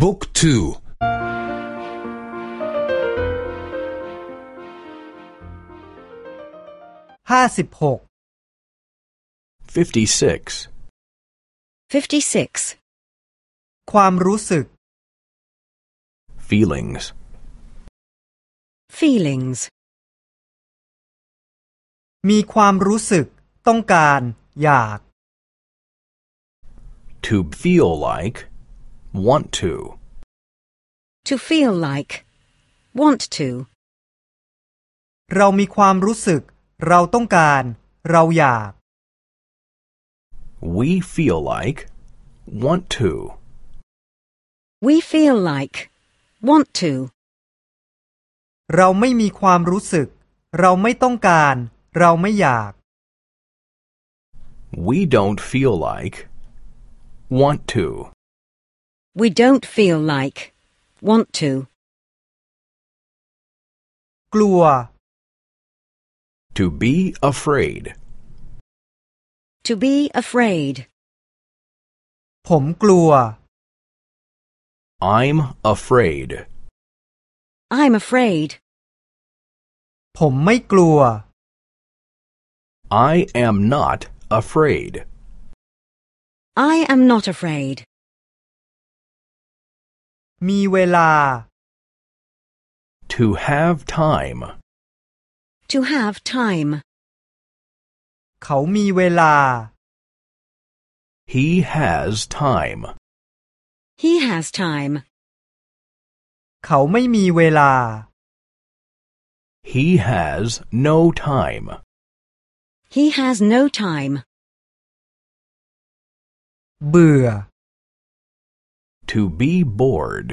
บุ๊กทูห้าสิบหก 56. 56. ความรู้สึก Feelings. Feelings. มีความรู้สึก ต้องการ อยาก To feel like. Want to. To feel like. Want to. เรามีความรู้สึก เราต้องการ เราอยาก We feel like. Want to. We feel like. Want to. เราไม่มีความรู้สึก เราไม่ต้องการ เราไม่อยาก We don't feel like. Want to. We don't feel like. Want to. กลัว To be afraid. To be afraid. ผมกลัว I'm afraid. I'm afraid. ผมไม่กลัว I am not afraid. I am not afraid. มีเวลา To have time. To have time. เขามีเวลา He has time. He has time. เขาไม่มีเวลา He has no time. He has no time. เบื่อ To be bored.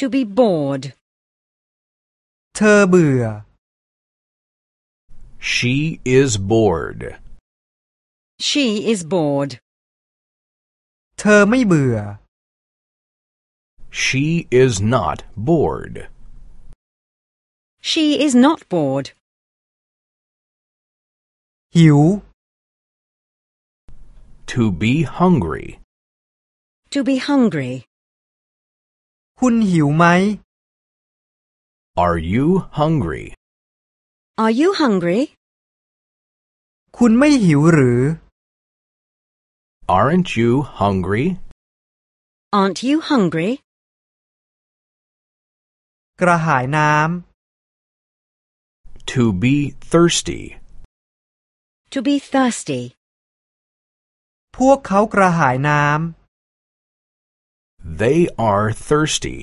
To be bored. เธอเบื่อ She is bored. She is bored. เธอไม่เบื่อ She is not bored. She is not bored. หิว To be hungry. To be hungry. คุณหิวไหม Are you hungry? Are you hungry? คุณไม่หิวหรือ Aren't you hungry? Aren't you hungry? กระหายน้ To be thirsty. To be thirsty. ำ พวกเขากระหายน้ They are thirsty.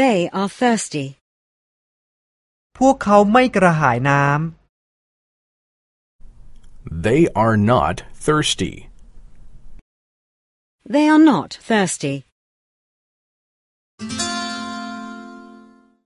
They are thirsty. ำ พวกเขาไม่กระหายน้ They are not thirsty. They are not thirsty.